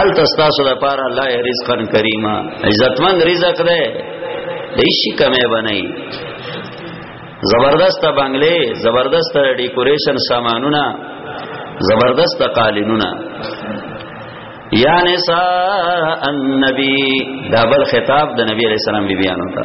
ال تستاسو د پاره الله یې رزقن کریما عزتمن رزق ده د شي کمه بنئ زبردست بنگلې زبردست ډیکوریشن سامانونه زبردست قالینونه یا نساء النبی دا بل خطاب د نبی علیہ السلام بیبیانو ته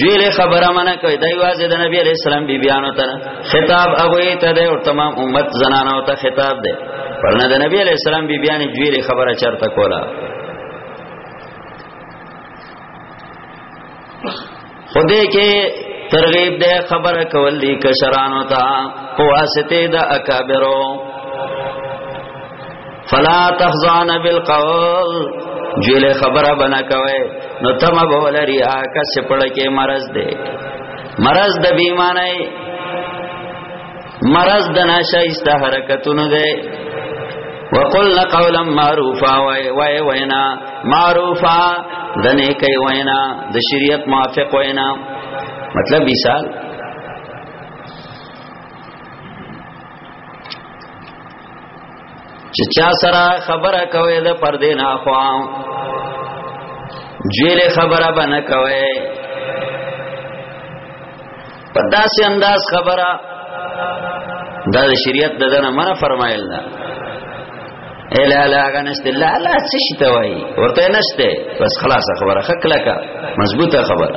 جیل خبره منه کوي دای واځي د نبی عليه السلام بی بیانو ته خطاب هغه ته ده او تمام امت زنانو ته خطاب ده پرنه د نبی عليه السلام بی بیان جیل خبره چرته کولا خدای کې ترغیب ده خبره کول دي کشرانو ته په واسطه د اکابرو فلا تخزان بالقول جیل خبره بنا کوي نو تم بول ریا کا سپړ کې مرز دې مرز د بیمانای مرز د ناشایسته حرکتونو دې وقلنا قولا معروفا وای وای وینا معروفا د نه کوي وینا د شریعت موافق وینا مطلب مثال چې چا سره خبره کوي د پردې نه خوا جیل خبره بنه کوي په داسې انداز خبره دا د شریعت د دنه منه فرمایل ده الا لا غنست لا لا څه شي ته وای ورته نشته بس خلاص خبره خکلکه مضبوطه خبره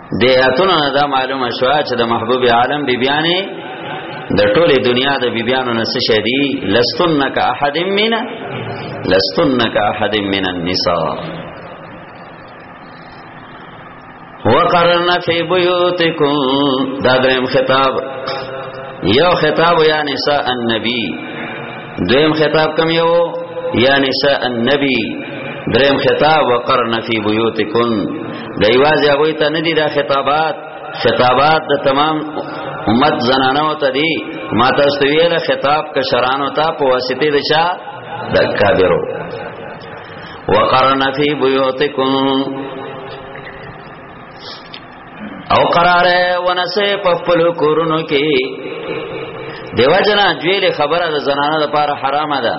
د آیاتونو دا معلومه شو چې د محبوب عالم بیبیانې د ټوله دنیا د بیبیانو نه څه شدي لستنک احد من لستنک احد من النساء وقرنا فی بیوتکم دا دریم خطاب یو خطاب یا نساء النبی دویم خطاب کم یو یا نساء النبی دریم خطاب وقرن فی بیوتکن د ایواز هغه ته ندی دا خطابات خطابات د تمام امت زنانو ته دی ما تاسو ویل خطاب ک شرانو ته په واسطه د چا د کابرو وقرن فی بیوتکن او قرار ونسه په خپل کورونو کې دیو جنا جویل خبره د زنانه لپاره حرامه ده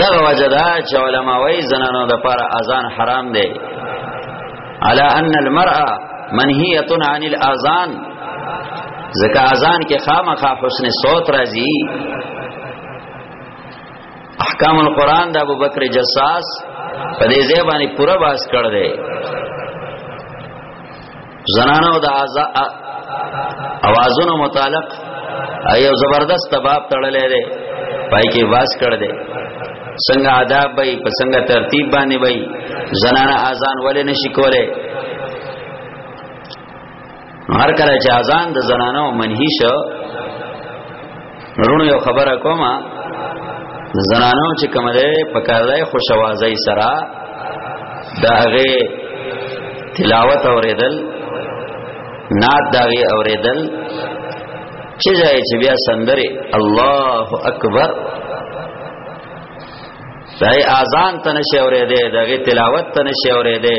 دغه وجدا چې علما وایي زنانه لپاره اذان حرام دی علا ان المرأه منهیه عن الاذان ځکه اذان کې خامخا حسن صوت راځي احکام القرآن د ابو بکر جساس په دې ځای باندې پوره باس کړ دی زنانو د اوازونو متعلق ایو زبردست باب تړلې دی پای کې باس کړ دی څنګه آداب وي په څنګه ترتیب باندې وي زنانه اذان ولې نشي کوله هر کله چې اذان د زنانو منهي شو نورونو یو خبره کومه زنانو چې کوم ده په کارای خوشوازي سره دا هغه تلاوت اوریدل ناد داغي اوریدل چې ځای چې بیا سندره الله اکبر دای اذان ته نشي اورېده دغه تلاوت ته نشي اورېده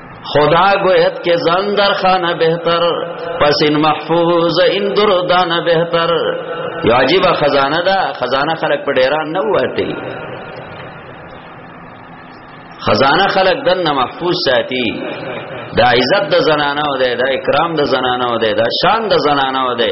خدا گوید که زن در خانه بهتر پس این محفوظ این دردانه بهتر یو عجیب خزانه ده خزانه خلق په ډیران نه وته خزانه خلق دنه محفوظ ساتي دا عزت د زنانه و ده دا اکرام د زنانه و ده دا شان د زنانه و ده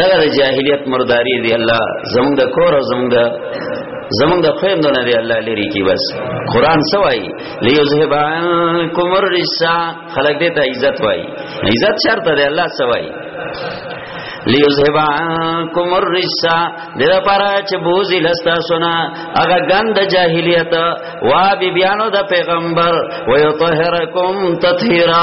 دغه د جاهلیت مرداری دی الله زمونږ د کور او زمونږ د زمونږ د خويندونه دی الله لري کی بس قران سوای ليذهب عنكم الرجس خلق دې ته عزت وای عزت شرط دی الله سوای ليذهب عنكم الرجس دې لپاره چې بوزي لستا سنا هغه غند جاهلیت وا بی بیانو د پیغمبر ويطهرکم تطهیرا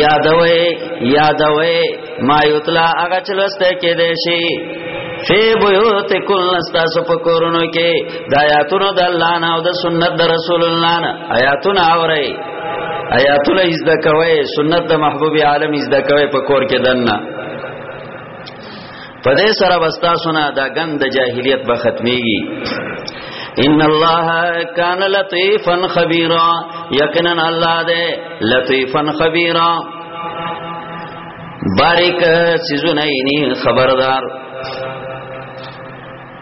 یادوي یادوي ما یتلا هغه چلوسته کې دی شي فی بیوت کل نستاسو پا کورونو کې د آیاتونو د الله نه او د سنت د رسول الله نه آیاتونه اوري آیاتونه زده کوي سنت د محبوب عالم زده کوي په کور کې دنه په دې سره وستا سنا دا غند جاهلیت به ختميږي ان الله کان لطیفا خبیرا یقینا الله دې لطیفا خبیرا باریک سيزونه یې خبردار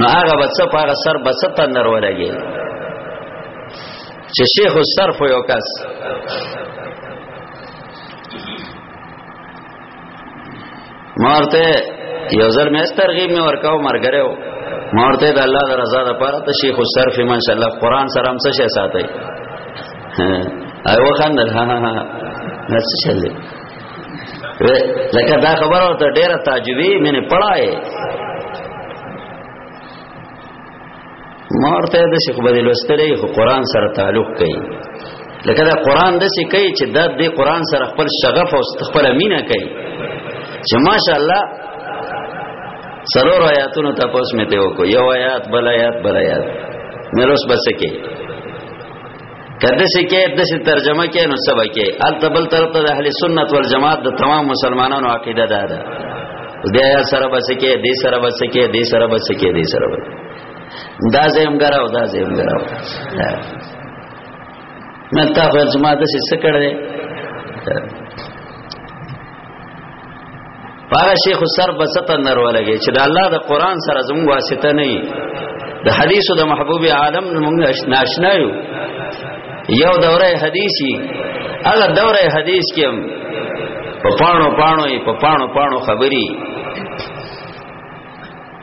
نو هغه بچ په هغه سر بچ ته نر ولګي چې شیخ الصرف یو کس مارته یو ځل مې ترغیب مې ورکاو مرګره و مارته د الله د رضا لپاره ته شیخ الصرف ماشاء الله قران سره هم څه شي ساتي ایو خندل ها ها ها نڅ چلې لکه دا خبره ته ډیره تعجبي مینه پړای مورته د شیخ بدیل وستلې خو قران سره تعلق کوي لکه دا قران د څه کوي چې دا د قران سره خپل شغف او خپل مینه کوي چې ماشاءالله سرور آیاتونو ته پوس مې ته وکړ یو آیات بل آیات بل آیات مې روس بس کې کده څه کې د څه ترجمه کې نو سبا کې التبل طرف ته اهل سنت والجماعت د تمام مسلمانانو عقیده ده ده د یا سره بس کې د سره بس کې د سره بس کې د سره بس دا زم غراو دا زم غراو نه تا خو زما د څه کړه هغه شیخ سر بسته نرولګي چې د الله د قران سره زموږ واسطه نه د حدیثو د محبوب عالم موږ ناشنا یو یو دوره حدیثي هغه دوره حدیث کې هم په پانو پانو په پانو پانو خبري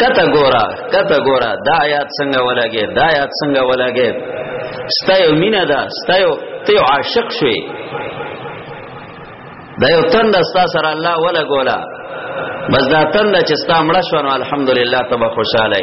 کته ګورا کته ګورا دا آیات څنګه ولګي دا آیات څنګه ولګي ستایو مینا دا ستایو ته عاشق شوي دا یو تند استا سره الله ولا ګولا بس دا تند چې ستا مړ شو نو الحمدلله تبه خوشاله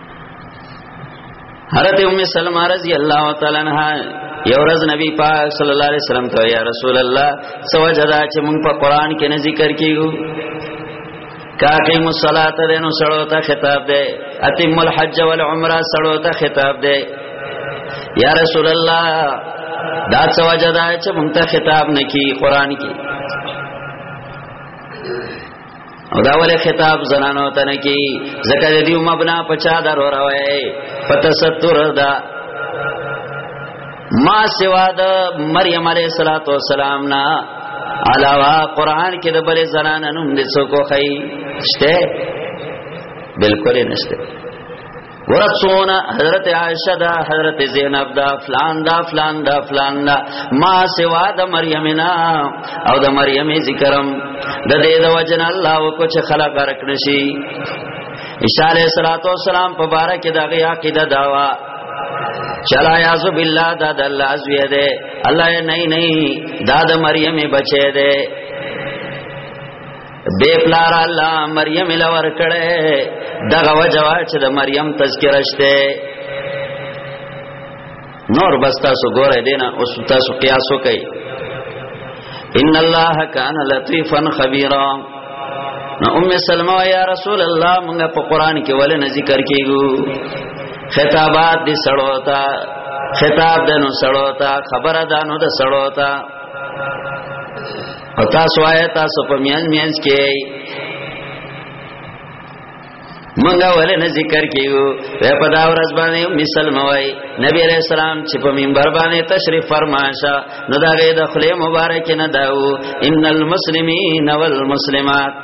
حضرت ام سلمہ رضی الله تعالی عنها یو ورځ نبی پاک صلی الله علیه وسلم ته یا رسول الله سوجدا چې مونږ په قران کې نه ذکر کیو کاقی مصلات ده نو سړو ته خطاب ده اتم الحج والعمره سړو ته خطاب ده یا رسول الله دا سوجدا چې مونږ ته خطاب نکی قران کې او دا ولې خطاب زنانو ته نه کی زکه د دې مبنا پچا درو راوي پتستر دا ما سوا د مریم علیه الصلاۃ والسلام نا علاوه قران کې د بل زنانو نوم د څوک خي شته بالکل نشته ورسونه حضرت عائشہ دا حضرت زینب دا فلان دا فلان دا فلان دا ما سوا د مریمنا او د مریم ذکرم د دې د وجن الله کو چې خلق رک نشي عیسی علیہ الصلوۃ والسلام په باره کې دا غي عقیده داوا چلا یاذ بالله دا د الله ازوی ده الله نه نه دا د مریم بچی ده بے پلار الله مریم لور کړه دغه وجوا چې د مریم تذکرہ شته نور بس تاسو ګورئ دینا اوس تاسو قیاس وکئ ان الله کان لطیفا خبیرا نو ام سلمہ یا رسول الله موږ په قران کې ولې نه ذکر کیږو خطابات دي سړو تا خطاب دنو سړو تا خبره دانو د سړو تا او تاسو آیا تاسو په میان میان کې منګه ولې نه ذکر کیو په پدا ورځ باندې مثال موي نبی عليه السلام چې په منبر باندې تشریف فرماشه نو دا غي د خله مبارک نه داو ان المسلمین والمسلمات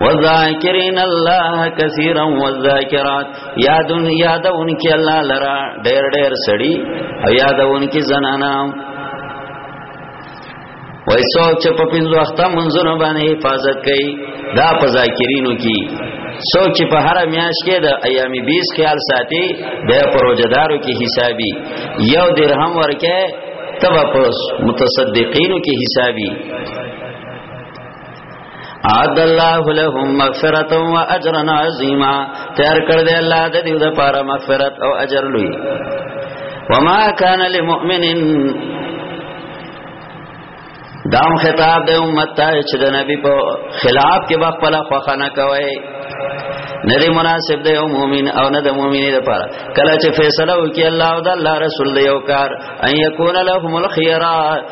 وذاکرین الله کثیرا والذاکرات یادون یادون کی الله لرا ډیر ډیر سړی او یادون کی زنانا وای څوک چې په پینځو وخته منځونه باندې حفاظت کوي دا په ذاکرینو کې څوک چې په هر میاش کې د ایام 20 خیال ساتي د پروجدارو کې حسابي یو درهم ورکه تبا پس متصدقینو کې حسابي عاد الله لهم مغفرت و اجر عظیما تیار کړ دې الله د دې لپاره مغفرت او اجر لوی وما كان لمؤمن دام خطاب د امت ته چې د نبی په خلاف کې وخت پلا خوخه نه کوي نه دی مناسب دی او مؤمن او نه د مؤمنې لپاره کله چې فیصله وکړي الله او د الله رسول دی او کار ان یکون لهم الخيرات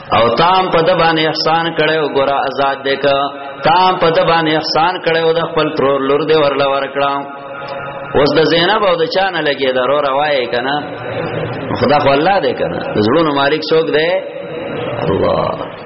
او تام په د باندې احسان کړي او ګور آزاد دې کا تام په د باندې احسان کړي او د خپل ترور لور دې ورلا ورکړه اوس د زینب او د چانه لګي دا رو روایې کنه خدا خو الله دې کنه زړونو مالک څوک دې الله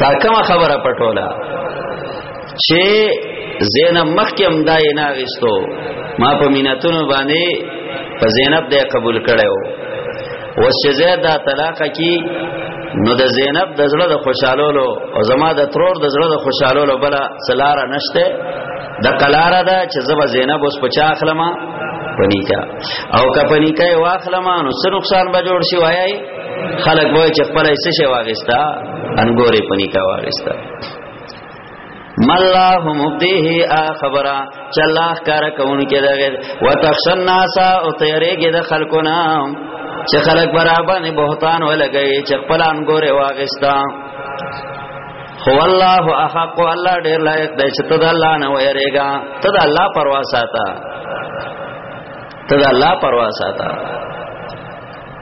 تا کومه خبره پټولا چې زینب مخکې هم دا نه غستو ما په میناتونو باندې په زینب دې قبول کړو اوس چې زید دا طلاق کی نو د زینب د زړه د خوشالولو او زما د ترور د زړه د خوشالولو بل سلاره نشته د قلاره ده چې زما زینب اوس په چا اخلمه پنیکا او که پنیکا واخلمه نو څه نقصان به جوړ شي وایي خلک وای چې خپل ایسه شی واغستا انګورې پنی کا واغستا ملاه مبدیه ا خبره چې الله کار کوون کې دغه وتخشن ناس او تیرېږي د خلکونه چې خلک برابر نه بهتان ولګي چې خپل انګورې واغستا هو الله احق الله ډیر لایق دی چې ته د الله نه ویریږي ته د الله پروا ساته ته د الله پروا ساته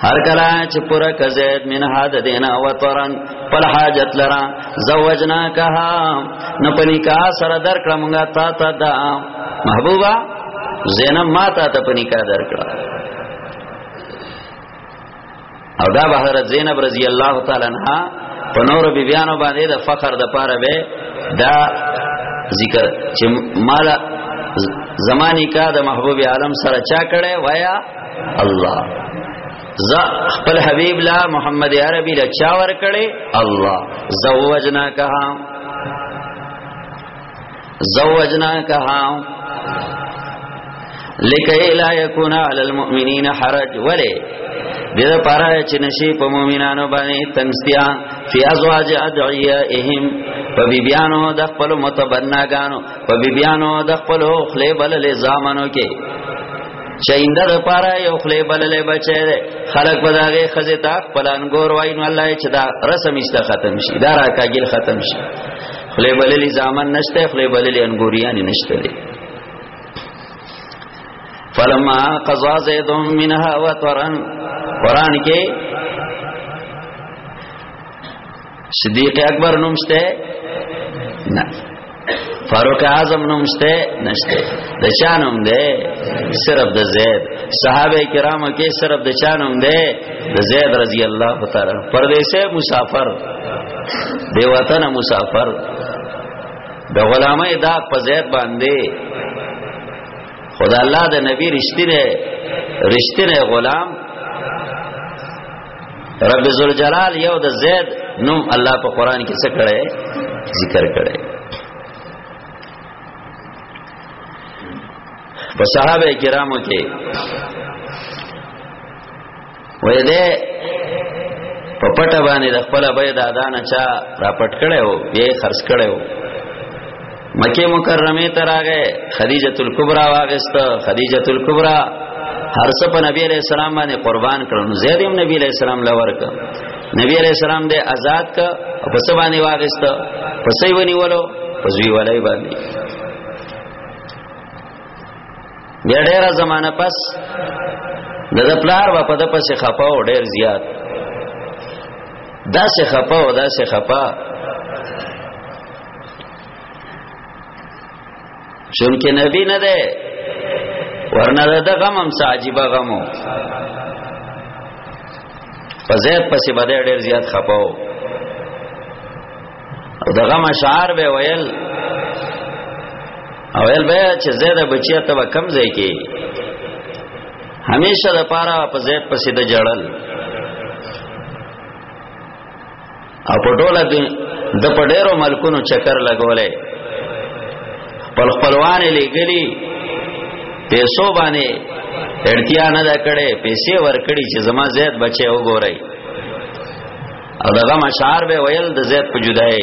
هر کلا چې پورا کزید من حد دینا و تورن پل حاجت لرا زوجنا کها نو پنی کا سره در کړمږه تا تا دا محبوبا زینب ما تا ته پنی کا در کړه او دا به حضرت زینب رضی الله تعالی عنها په نور بی بیانو باندې د فخر د پاره به دا ذکر چې مال زمانی کا د محبوب عالم سره چا کړه وایا الله ز خپل حبیب لا محمد عربی لا چا ور کړي الله زوجنا کها زوجنا کها لکه لا یکون علی المؤمنین حرج ولی دې لپاره چې نشي په مؤمنانو باندې تنگستیا فی ازواج ادعیائهم په بیبیانو د خپل متبناګانو په بیبیانو د خپل خپل بلل زامنو کې چاینده د پاره یو خلی بللې بچی دی خلک په داغه خزه تا پلان ګور وای نو الله چې دا رسم ایسته ختم شي دا راکاګل ختم شي خلی بللې ځامن نشته خلی بللې انګوریان نشته دی فلما قضا زید منها وطرا قران کې صدیق اکبر نومشته نه فاروق اعظم نومشته نشته د چا نوم ده صرف د زید صحابه کرامو کې صرف د چا نوم ده د زید رضی الله تعالی پردیسه مسافر دی وطن مسافر د غلامه دا په زید باندې خدا الله د نبی رښتینه رښتینه غلام رب ذل جلال یو د زید نوم الله په قران کې څه کړي ذکر کړي په صحابه کرامو کې وې ده په پټه باندې د خپل بيد اذان چا را پټ کړي او یې خرڅ کړي مکه مکرمه ته راغې خدیجه الکبرى واغست خدیجه الکبرى هر څه په نبی عليه السلام باندې قربان کړو زید هم نبی عليه السلام لور ک نبی عليه السلام دې آزاد ک په څه باندې واغست په څه ونی ولو په زوی ولای باندې بیا ډیره زمانہ پس د د پلار و په د پس خپه او ډیر زیات دا سه خپه او دا سه خپه چونکه نبی نه ده ورنه ده غم هم ساجيبه غمو په زید پسې بده ډېر زیات خپاو او دغه مشعار به ویل او ویل به چې زید بچی ته به کم ځای کې همیشه د پاره په زید پسې د جړل او په ټوله د په ډیرو ملکونو چکر لګولې په خپلوان لګلی پیسو باندې اړتیا نه دا کړې پیسې ور کړې چې زما زید بچي وګورئ او دغه مشار به ویل د زید په جدای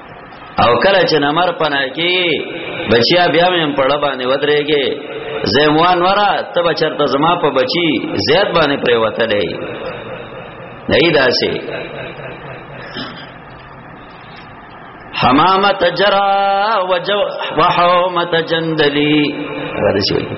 او کله چې نمر پناه کی بچیا بیا مې پړه باندې ودرېږي زموان ورا تب چرته زما په بچی زیات باندې پرې وته دی نه داسي حمامت جرا وجو وحومت جندلی غدسی وی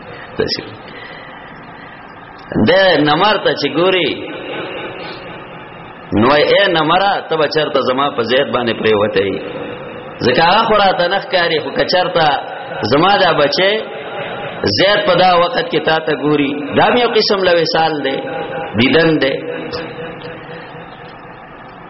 دسی د نمر ته چې ګوري نو اے نمرا ته بچرته زما په زید باندې پریوته ای ځکه هغه خورا ته نخ کاری خو کچرته زما دا بچي زید په دا وخت کې تا ته ګوري دا یو قسم لوي سال دی دیدن دی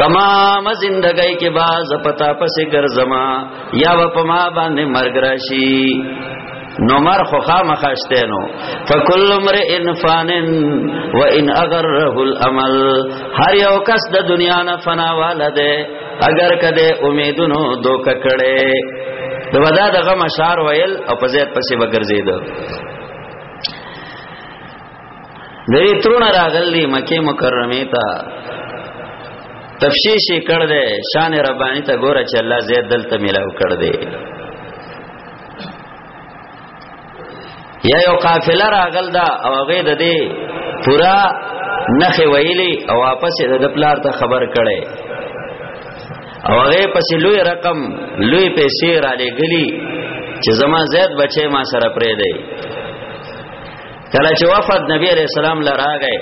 تمام زندګۍ کې با زپتا پسې ګرځما یا و پما باندې مرګ راشي نو مر خو خامخشته نو فکل امر ان فان و ان اغره الامل هر یو کس د دنیا نه فنا والده اگر کده امیدونو دوک کړي د ودا دغه مشار ویل او په زیات پسې وګرځید دې ترونه راغلي مکه مکرمه ته تفشیش کړ دې شان ربانی ته ګوره چې الله زید دلته ملاو کړ دې یا یو قافله راغل دا او هغه د دې پورا نخې ویلي او واپس د پلار ته خبر کړي او هغه پسې لوی رقم لوی پیسې را لګلی چې زما زید بچي ما سره پرې دی کله چې وفد نبی علیہ السلام لراغه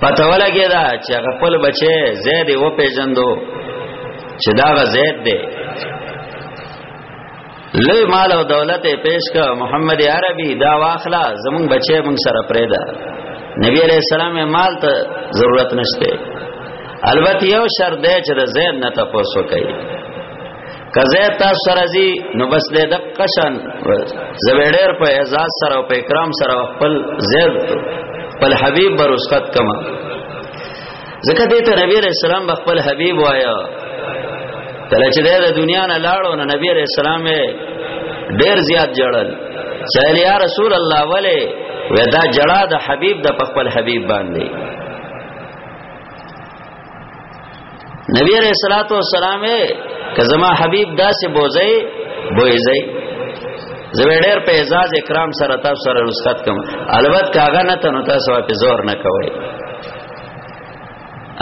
پته ولګی دا چې خپل بچي زید و پیژندو چې دا زید دی لوی مال او دولت پیش کا محمد عربي دا واخلا زمون بچي مون سره پرېدا نبی علیہ السلام مال ته ضرورت نشته البته یو شر دی چې زید نه تاسو کوي کزه تاسو سره زی نو بس دې د قشن زویډر په اعزاز سره او په اکرام سره خپل زیر خپل حبیب برسخت کما زکه دې ته نبی رسول الله خپل حبیب وایا کله چې د دنیا نه لاړو نو نبی رسول الله ډیر زیات جړل چاله یا رسول الله ولی ودا جړا د حبیب د خپل حبیب باندې نبی علیہ الصلوۃ والسلام که زما حبیب داسې بوزي بوزي زوی ډېر په اعزاز اکرام سره تاسو سره رسخت کوم البته کاغه نه تنو تاسو په زور نه کوي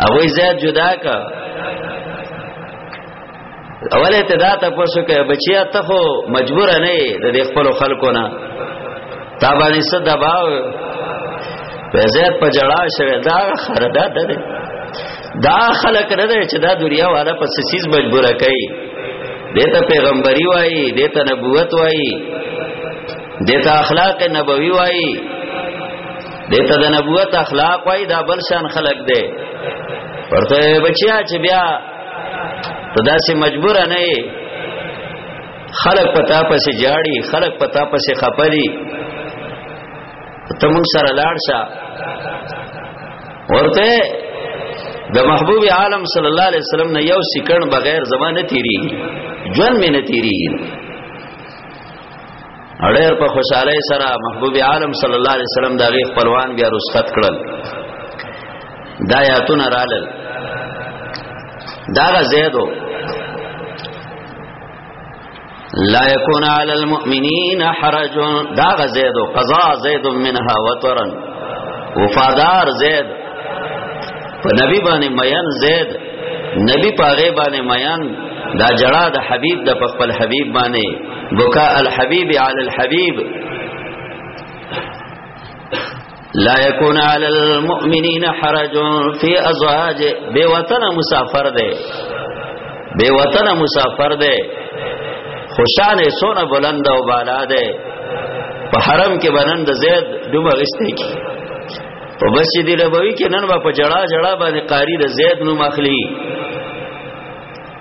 هغه زیات جدا کا اوله ته دا تاسو کې بچیا ته خو مجبور نه یې د خپل خلکو نه تا باندې څه دباو وزیر په جړا شوه دا خردا ده دا خلک نه ده چې دا دنیا والا په سیس مجبور کوي دته پیغمبري وایي دته نبوت وایي دته اخلاق نبوي وایي دته د نبوت اخلاق وایي دا بل شان خلک ده ورته بچیا چې بیا ته داسې مجبور نه یې خلق پتا پسې جاړي خلق پتا پسې خپري ته موږ سره لاړ شه ورته د محبوب عالم صلی الله علیه وسلم نه یو سکند بغیر زمانه تیریږي ژوند مې نه تیریږي اړیر په خوشاله سره محبوب عالم صلی الله علیه وسلم دغه خپلوان بیا رسخت کړل دا یاتونه رالل دا زیدو لا یکون علی المؤمنین حرج دا زیدو قضا زید منها وترن وفادار زید په نبی باندې میان زید نبی پاغه باندې میان دا جړه د حبیب د خپل حبیب باندې بکاء الحبیب علی الحبیب لا یکون علی المؤمنین حرج فی ازواج بے وطن مسافر دے بے وطن مسافر دے خوشان سونه بلند او بالا دے په حرم کې بنند زید دومره غسته کی په مسجد نبوي کې نن په جړه جړه باندې قاری د زید نوم اخلي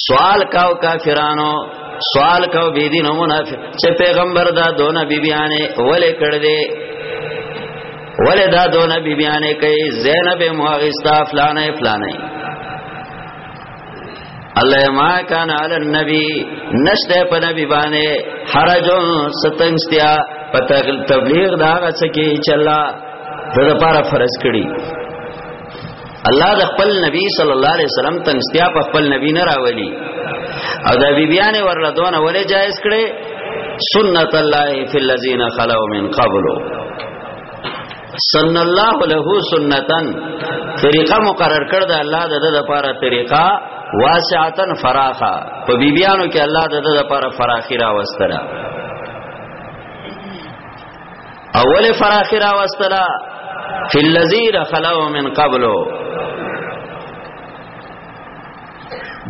سوال کاو کافرانو سوال کاو بی دین و منافق چه پیغمبر دا دو نبی بیانے ولی کردے ولی دا دو نبی بیانے کئی زینب مواغستا فلانے فلانے الله ما کان علی النبی نشته په نبی باندې حرج ستنګستیا په تبلیغ دا غڅ کی چلا د لپاره فرض کړي الله د خپل نبی صلی الله علیه وسلم تنگستیا په خپل نبی نه راولي او دا بیبیان ورله دونه ولې جایز کړي سنت الله فی الذین خلو من قبلو سن الله له سنتن طریقه مقرر کړ د الله د د لپاره طریقه واسعتن فراخه په بیبیانو کې الله د د لپاره فراخی راوستره اول فراخ را واستلا فی الذین خلو من قبلو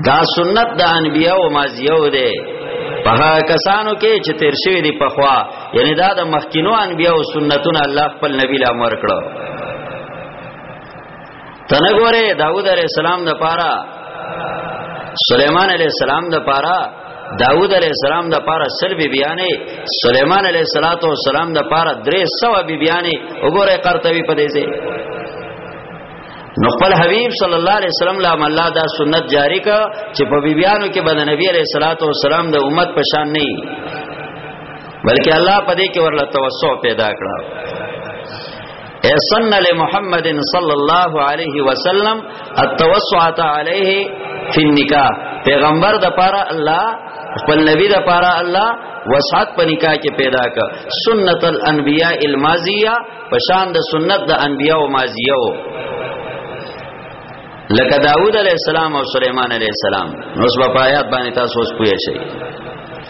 دا سنت د انبیاء او مازیو دی په هغه کسانو کې چې تیر شوی دی په خوا یعنی دا د مخکینو انبیاء او سنتونه الله خپل نبی له امر کړو تنه ګوره داوود علی السلام د پاره سليمان علی السلام د پاره داوود علی السلام د پاره سل بی بیانې سليمان علی صلوات و سلام د پاره درې سو بی بیانې وګوره قرطبي په دې سي نو خپل حبيب صلی الله علیه وسلم لا الله دا سنت جاری کا چې په بی بیانو کې باندې نبی علی صلوات و سلام د امت په شان نه بلکې الله په دې کې ورله توسع پیدا کړه سن لمحمد صلی الله علیه وسلم التوسعه علیه فی النکاح پیغمبر د پاره الله خپل نبی د پاره الله وسعت په نکاح کې پیدا ک سنت الانبیاء الماضیه پشان د سنت د انبیاء او ماضیه لکه داوود علیہ السلام او سلیمان علیہ السلام نو سبا آیات باندې تاسو اوس پوهیږئ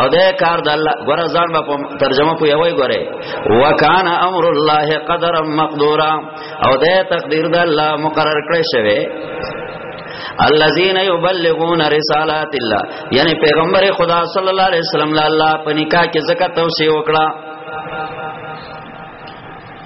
او دا کار د الله ګره ځان په ترجمه په یوې ګره وکانا امر الله قدرا مقدورا او دا تقدیر د الله مقرر کړی شوی الذين يبلغون رسالات الله یعنی پیغمبر خدا صلی الله علیه وسلم له الله په نکاح کې زکات توسعه وکړه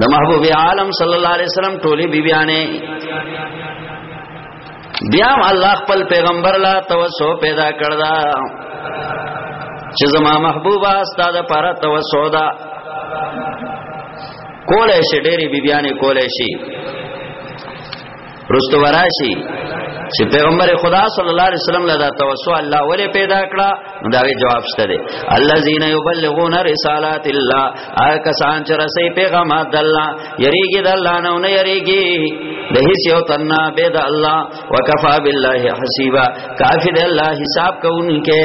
د محبوب عالم صلی الله علیه وسلم ټولي بیبیانې بیا الله خپل پیغمبر لا توسو پیدا کړدا چې زما محبوبا استاد پر توسو دا کولې شي ډېری بیبیانې کولې شي رستو وراشي چې پیغمبر خدا صلی الله علیه وسلم له توسو الله ولې پیدا کړه دا وی جواب شته دی الذين يبلغون رسالات الله هغه کسان چې رسي پیغامات الله یریږي د الله نه نه یریږي د هیڅ یو تنه به د الله وکفا بالله حسیبا کافی د الله حساب کوونکې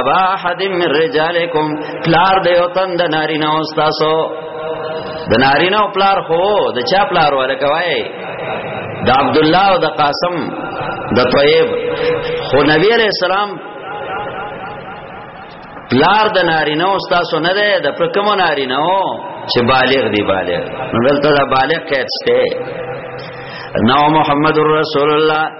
ابا احد من رجالکم پلار د یو تن د نارینه او تاسو د نارینه او پلار خو د چا پلار ولکه وای د عبد الله او د قاسم د طیب خو نبی علیہ السلام پلار د نارینه او تاسو نه ده د پرکم نارینه او چې بالغ دی بالغ نو دلته دا بالغ کېسته نو محمد رسول الله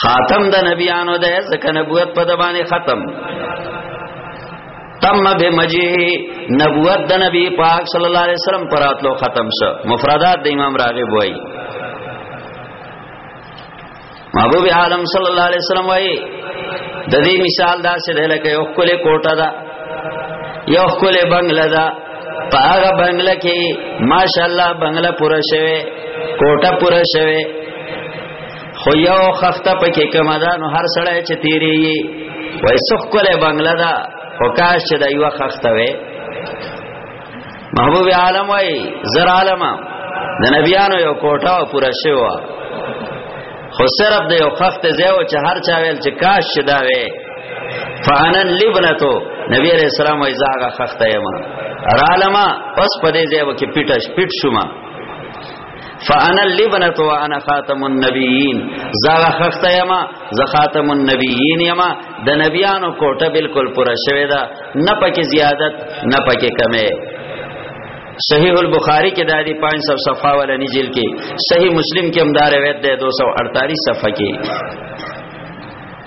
خاتم د نبیانو ده ځکه نبوت په د باندې ختم تم به مجه نبوت د نبی پاک صلی الله علیه وسلم پراتلو ختم شو مفردات د امام راغب وای محبوب عالم صلی الله علیه وسلم وای د دې مثال دا چې ده لکه یو کله کوټه ده یو کله بنگله ده په هغه بنگله کې ماشاءالله بنگله پوره شوه کوټه پوره شوه خو یو خخته پکې کما ده نو هر سړی چې تیری یي وای سخ کوله بنگلا ده خو کاش چې دا یو خخته وي محبوب عالم وای زر عالم د نبیانو یو کوټه پورا شوه خو صرف د یو خخته زیو چې هر چا ویل چې کاش چې دا وي فانن لبنتو نبی علیہ السلام وای زاغه خخته یما رالما پس پدې زیو کې پیټش پیټ شوما فانا اللبنه وانا خاتم النبیین زغه خخته یما ز خاتم النبیین یما د نبیانو کوټه بالکل پوره شوه دا نه پکې زیادت نه پکې کمه صحیح البخاری کې دادی 500 صفحه ولا نجیل کې صحیح مسلم کې هم دا روایت ده 248 صفحه کې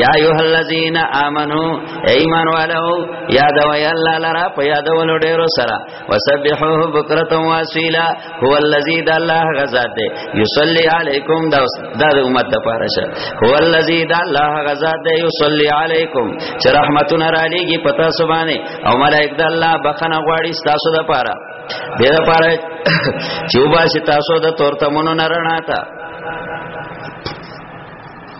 یا ایه الذین آمنو ایمان والو یاد وای الله لرا په یاد ولو ډیرو سره وسبحوه بکرتا واسیلا هو الذی د الله غزاد دی یصلی علیکم دا د امت د پاره شه هو الذی د الله غزاد دی یصلی علیکم چې رحمتونه را لېږي پتا سبانه او ملائک د الله بخنه غواړي تاسو د پاره دې د پاره چې وباسي تاسو د تورتمونو نرنا تا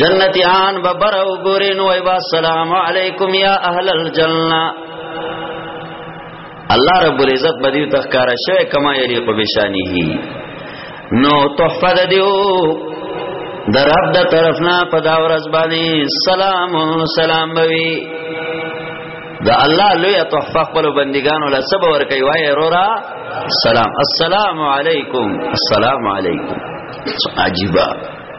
جنتیان به بر او ګورې نو ایبا السلام علیکم یا اهل الجنه الله رب العزت بدیو تخکارا شوه کما یلیق بشانه نو تحفه د دیو در رب د طرفنا په دا ورځ باندې سلام سلام بوي دا الله لوی تحفه خپل بندگانو له سبا ور کوي وای رورا سلام السلام علیکم السلام علیکم عجیبه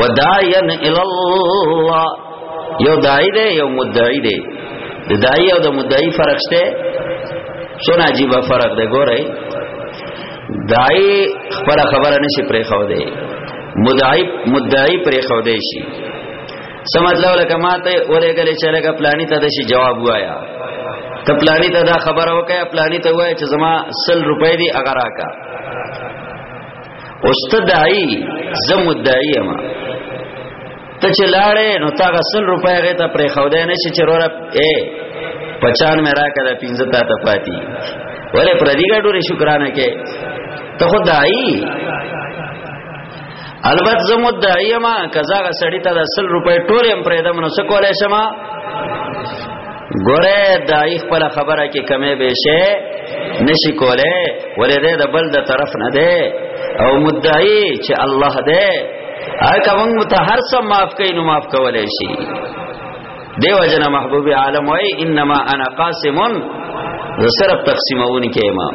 وداعيا الى الله یو داعی دی یو مدعی دی د داعی او د مدعی فرق شته څونه عجیب فرق دی ګورئ داعی خبر خبره نشي پرې خو دی مدعی مدعی پرې خو دی شي سم مطلب لکه ماته ولې غلې چې لکه پلاني ته د شي جواب وایا ته پلاني ته دا خبره وکړه پلاني ته وای چې زما 100 روپۍ دی اگر راکا استدعی زم مدعی ما ته چې لاړې نو تا غسل روپې غې ته پرې خو دې نه شي چې رورا اے پچان مې را کړه پینځه تا ته پاتې ولې پر دې ګډوري شکرانه کې ته خدای البته زه مدعی ما کزا غسړی ته د 100 روپې ټول هم پرې دم نو څه کولای شم ګوره دای خپل خبره کې کمې بشه نشي کوله ولې دې د بل د طرف نه ده او مدعي چې الله دې اګه موږ ته هر څه معاف کین نو معاف کولای شي دیو جن محبوب عالم وای انما انا قاسم صرف تقسیمون کې امام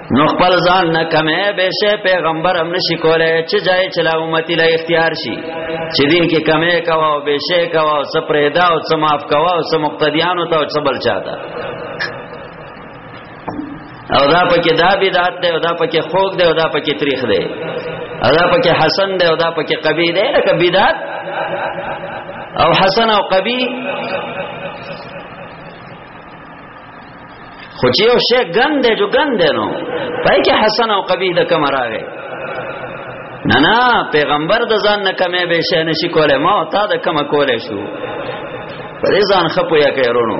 نو خپل ځان نه کمه به شي پیغمبر هم نشي کولای چې ځای چلا امتی له اختیار شي چې دین کې کمه کوا او به شي کوا او سپریدا او سماف کوا او سم مقتدیانو ته او سبل چاته او دا پکې دا بدعت دی او دا پکې خوګ دی او دا پکې تاریخ دی او دا پکې حسن دی او دا پکې قبی دی لکه بدعت او حسن او قبی خو چې یو شی ګند جو ګند نو پای کې حسن او قبیح د کم راغی نه نه پیغمبر د ځان نه کمې به شي نشي کوله ما تا د کم کوله شو په دې ځان خپو یا کې رونو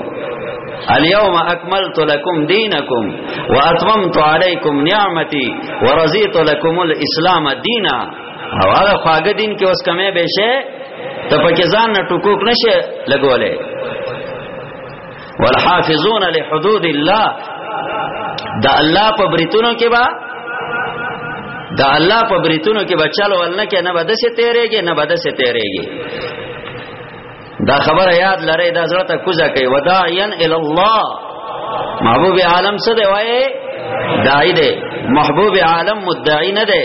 اليوم اكملت لكم دينكم واتممت عليكم نعمتي ورضيت لكم الاسلام دينا او هغه خواږه دین کې اوس کمې به شي ته پکې ځان نه ټکوک نشه لګولې والحافظون لحدود الله دا الله په بریتونو کې با دا الله په بریتونو کې بچل ول نه کې نه بده سي تیرېږي نه بده سي تیرېږي دا خبره یاد لره دا زړه ته کوزه کوي وداعین ال الله محبوب عالم څه دی وای دای دی محبوب عالم مدعی نه دی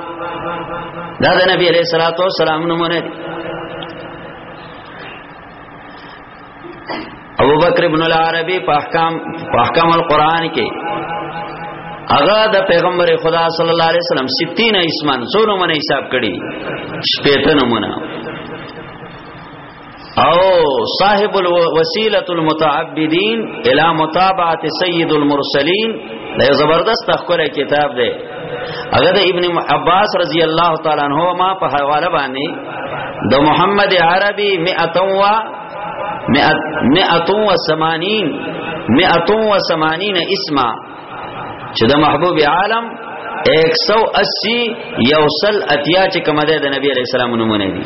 دا د نبی علیہ الصلوۃ والسلام نمونه دي ابو بکر ابن العربی په احکام په احکام القرآن کې هغه د پیغمبر خدا صلی الله علیه وسلم 60 اسمان څو نمونه حساب کړي شپږ نمونه او صاحب الوسیله المتعبدین الی متابعه سید المرسلین دا یو زبردست خپل کتاب دی هغه د ابن عباس رضی الله تعالی عنہ ما په حواله باندې د محمد عربي 180 180 اسما چې د محبوب عالم 180 یوصل اتیا چې کومه ده د نبی علیہ السلام نمونه دي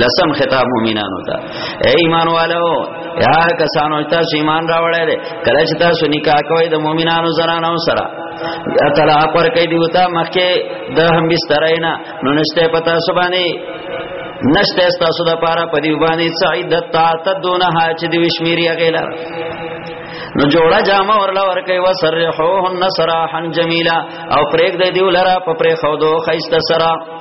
لسم خطاب مومنانو ته اے ایمان والو یا کسانو چې تاسو ایمان راوړی دی کله چې تاسو نکاح کوئ د مومنانو زنانو سره یا طلاق ورکړي دی وتا مخکې د هم بسترینا نو نشته پتا سبانی نشته تاسو د پاره په دی باندې سعیدت تا تدونه ها چې د وشمیری غیلر نو جوړه جامه ورلا ور کوي وسرحوهن سراحا جمیلا او پرېګ د دیولرا په پرې خودو خيسته سرا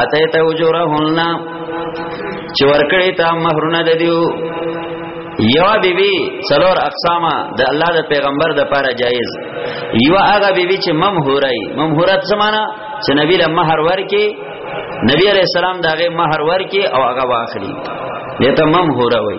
اته ته اجورهن چې ورکړی ته مہرونه د دیو یو بیبي څلور اقسامه د الله د پیغمبر د پاره جایز یو هغه بیبي چې ممهورای ممهورت زمانہ چې نبی له مہر ورکی نبی علیہ السلام داغه مہر ورکی او هغه واخلي دته ممهوره وای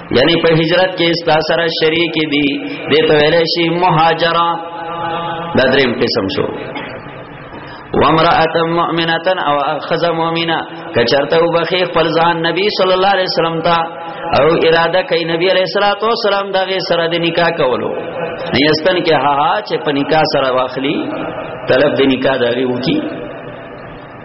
یعنی په هجرت کې ستا سره شریک دي د ته ویل شي مهاجرا دا دریم قسم شو وامرأه مؤمنه او اخذ مؤمنه کچرته وبخي خپل ځان نبی صلی الله علیه وسلم ته او اراده کوي نبی علیہ الصلوۃ والسلام دغه سره د نکاح کولو نیستن کې ها ها چې په نکاح سره واخلي طلب د نکاح دغه وکي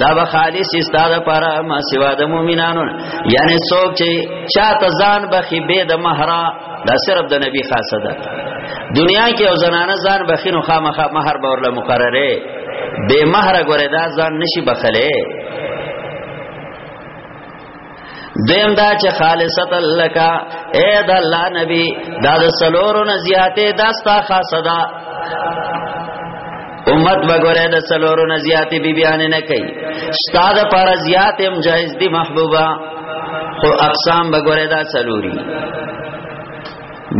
دا به خالص استاد پر ما سوا د مؤمنانو یعنی څوک چې چاته ځان بخي به د مہرا دا صرف د نبی خاصه ده دنیا کې او زنانه ځان بخینو خامخا مہر به ورله مقرره به مہر غره دا ځان نشي بخله دیم دا چې خالصت لک اے د الله نبی دا د سلورو نه زیاتې داستا خاصه ده امت وګوره د سلورو نه زیاتې بی بیان نه کوي استاد پر زیاتې هم جایز دي محبوبا خو اقسام وګوره دا سلوري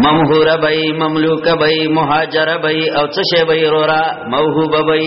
ممهور بای مملوک بای مهاجر بای او څه شی بای رورا موهوب بای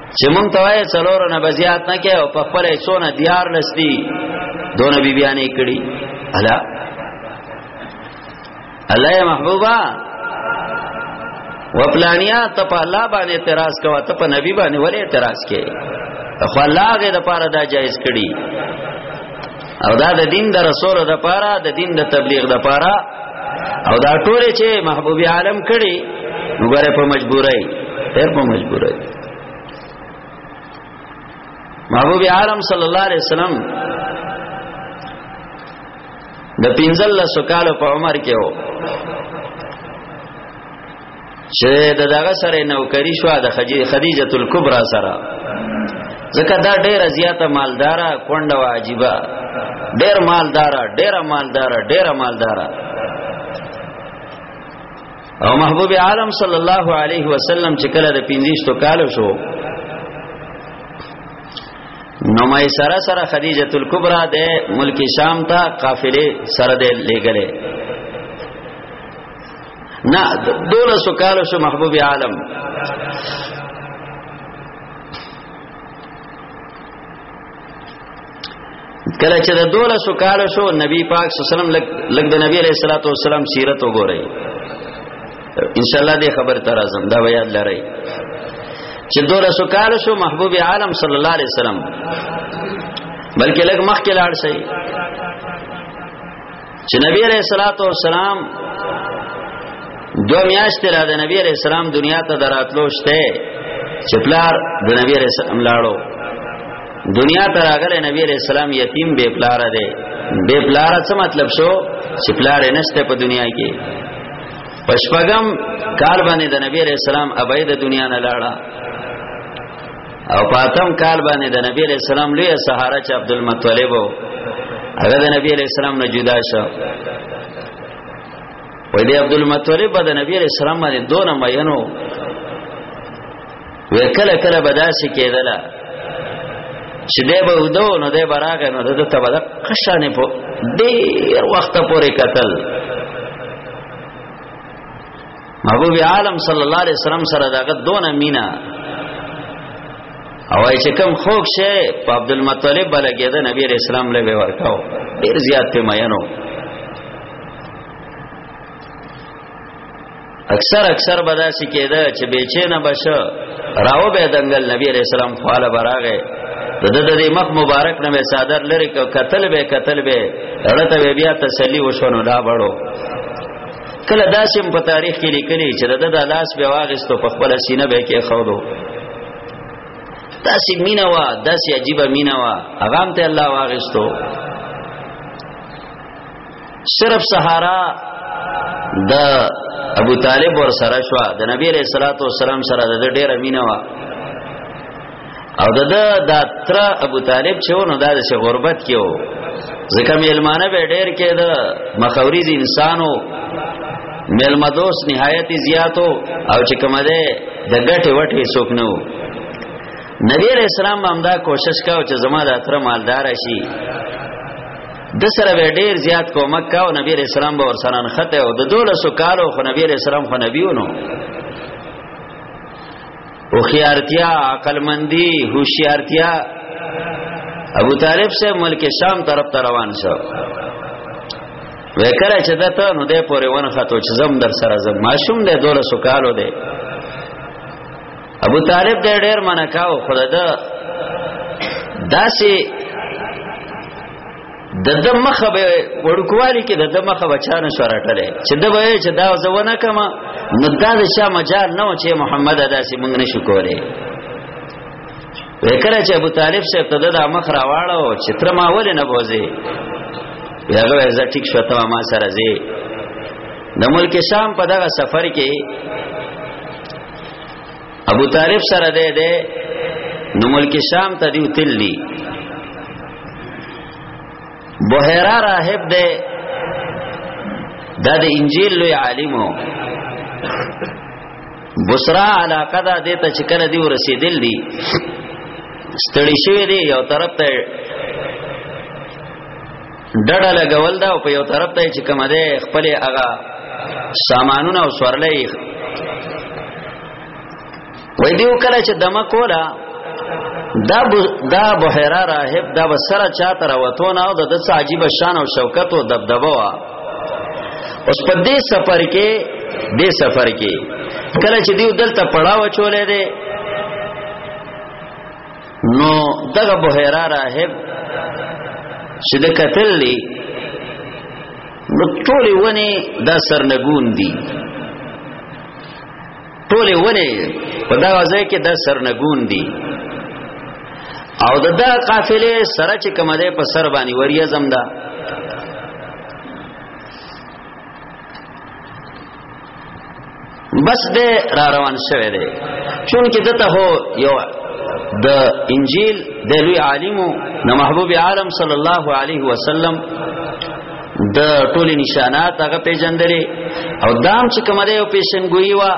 چې مونږ ته وایي څلور نه بزیات نه کې او په خپل سونه دیار لستی دونه بی بیانې کړي الا الله یا محبوبا وپلانیا ته په الله باندې اعتراض کوه ته په نبی باندې ولې اعتراض کې خو الله غې د پاره دا جایز کړي او دا د دین د رسول د پاره د دین د تبلیغ د پاره او دا ټول چې محبوب عالم کړي وګوره په مجبورای ډېر په مجبورای محبوب عالم صلی الله علیه وسلم د پنځل سکالو په عمر کې وو چې دغه سره نوکری شو د خدیجه الکبرى سره ځکه دا ډیره زیاته مالدارا کونډه وا عجیبه ډیر مالدارا ډیر مالدارا ډیر مالدارا او محبوب عالم صلی الله علیه وسلم چې کله د 25 کالو شو نو مې سره سره خدیجه الکبرى د ملک شام ته قافله سره د لګلې نه دول سکال شو محبوب عالم کله چې د دوله سو کال شو نبی پاک صلی الله علیه وسلم لګ د نبی علیہ الصلوۃ والسلام سیرت وګورئ ان شاء الله دې خبر تر اعظم دا بیا لرئ چې دوله سو کال شو محبوب عالم صلی الله علیه وسلم بلکې لګ مخ کې لاړ شي چې نبی علیہ الصلوۃ والسلام دو میاشت را د نبی علیہ السلام دنیا ته دراتلو شته چې پلار د نبی علیہ السلام لاړو دنیا ته راغله نبی علیہ السلام یتیم بے پلار دی بے پلار څه مطلب شو چې پلار نشته په دنیا کې پشپغم کال باندې د نبی علیہ السلام ابای د دنیا نه لاړه او پاتم کال باندې د نبی علیہ السلام لوی سهارا چې عبد المطلب هغه د نبی علیہ السلام نه جدا شو وې د عبد المطلب د نبی علیہ السلام باندې دونه مینو وکله کله بداسي کېدله چې دی به ودو نو دی به راغی نو د ته به د قشانې په ډېر وخته پورې قتل محبوب عالم صلی الله علیه وسلم سره دغه دونه مینا او چې کوم خوښ شي په عبد المطلب بلګې ده نبی رسول الله له ورکاو ډیر زیات په مینو اکثر اکثر بداسي کېده چې بیچینه بشه راو به دنګل نبی رسول الله خاله براغه د د دې مخ مبارک نه به صادر لري کو قتل به قتل به اړه ته بیا تسلی وشونو لا بړو کله داسې په تاریخ کې لیکلي چې د د لاس به واغستو په خپل سینه به کې خودو داسې مینا وا داسې عجیب مینا وا هغه ته الله واغستو صرف سهارا د ابو طالب ور سره شو د نبی رسول الله سره د ډېر مینا وا او د دا تر ابو طالب چې ونه دا د غربت کې وو ځکه میلمانه به ډېر کې د مخاوريز انسانو میلمه دوست نهایت زیاتو او چې کومه ده د ګټه وټه څوک نه وو نبی علیہ السلام هم دا کوشش کاو چې زما د اتر مالدار شي د سره به ډیر زیات کومک کاو نبی علیہ السلام به ور سره نخته او د دوله سو کالو خو نبی علیہ السلام خو نبیونو او خيارتیا عقل مندي هوشیارتیا ابو طالب سے ملک شام طرف ته روان شو وکړه چې دته نو دې پورې ون خاتو چې زم در سره زم ماشوم دې دوله سکالو دې ابو طالب دې ډېر منکاو خدای دا داسې د د مخه به وړکوالی کې د د مخه بچانه شراټلې چې د به چې دا زونه کما نو دا د شاه مجال نو چې محمد ادا سي مونږ نشو کولای وکړه چې ابو طالب صاحب ته د مخ راواړو چې تر ما ولې نه بوزي هغه زه ټیک شو ته ما سره زی د ملک شام په دغه سفر کې ابو طالب سره ده ده نو ملک شام ته دیو تل دی بحیرا راهب ده دا د انجیل لوی عالمو بصرا علاقه دا دیتا چې کله دی ورسېدل دي ستړي شوی دی یو طرف ته ډډه لګول دا په یو طرف ته چې کومه ده خپل هغه سامانونه او سورلې وای دیو کله چې دمه کولا دا ب... دا بحیره راهب دا بسره چا تر وته نه او د دڅ عجیب شان او شوکت او دبدبه وا اوس په دې سفر کې دې سفر کې کله چې دیو دلته پړاو چولې ده نو دغه بحیرا راهب چې د قتل دی نو ټولې ونې دا سرنګون دي ټولې ونې په دا ځای کې دا سرنګون دي او د دا قافلې سره چې کومه ده په سر باندې وریزم ده بس دې را روان شوه دې چون کې دته هو یو د انجیل د لوی عالمو د محبوب عالم صلی الله علیه وسلم د ټولې نشانات هغه پیژندلې او دام چې کومه یو پیشنګوئی وا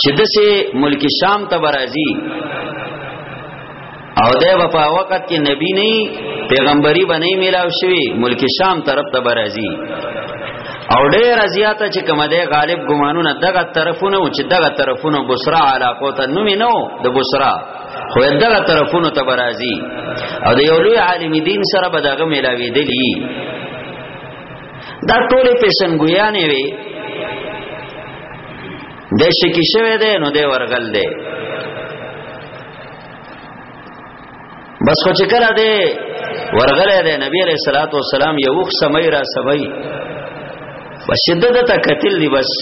چې دسه ملک شام ته برازي او دا په وخت کې نبی نه پیغمبري بنې میلاو شوی ملک شام طرف ته برازي او ډېر زیاته چې کوم دی غالب ګمانونه دغه طرفونه او چې دغه طرفونه بصرا علاقو ته نومي نو د بصرا خو دغه طرفونه ته برازي او د یو لوی عالم دین سره به دغه ملاوي دي دا ټوله پیشن ګویا نه وي د شکی شوه دی نو دی ورغل دی بس خو چې کړه دې ورغله دې نبی عليه الصلاه والسلام یو وخت سمای را سمای بس شدت ته قتل دی بس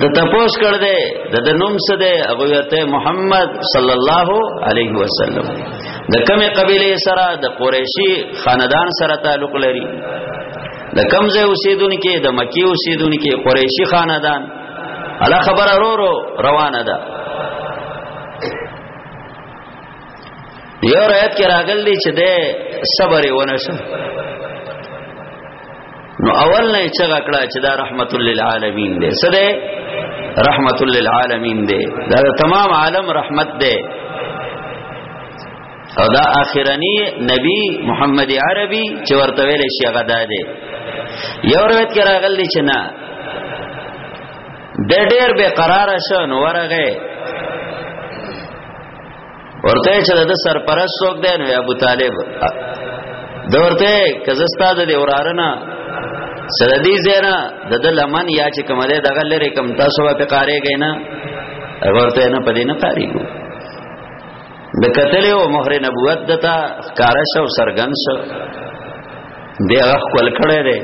د تپوس کړ دې د د نوم څه دې هغه ته محمد صلی الله علیه وسلم د کومه قبیله سره د قریشی خاندان سره تعلق لري د کمزه اوسیدونکو د مکی اوسیدونکو قریشی خاندان الا خبره رو رو روانه ده یو روایت کې راغل دی چې ده صبر ونه شو نو اول نه چې غکړه چې دا رحمت للعالمین دی څه دی رحمت للعالمین دی دا تمام عالم رحمت دی او دا اخرنی نبی محمد عربي چې ورته ویل شي هغه ده یو روایت کې راغلی چې نه د ډېر به قرار شو نو ورغه ورته چې د سرپرست څوک دی نو ابو طالب دورته کزستا د دې ورارنه سره دې زینا د د لمن یا چې کوم دې دغه لری کم تاسو په قارې غینا ورته نه پدې نه قاریږي د قتل او مهر نبوت دتا کارش او سرګن شو دی هغه خپل کړه دی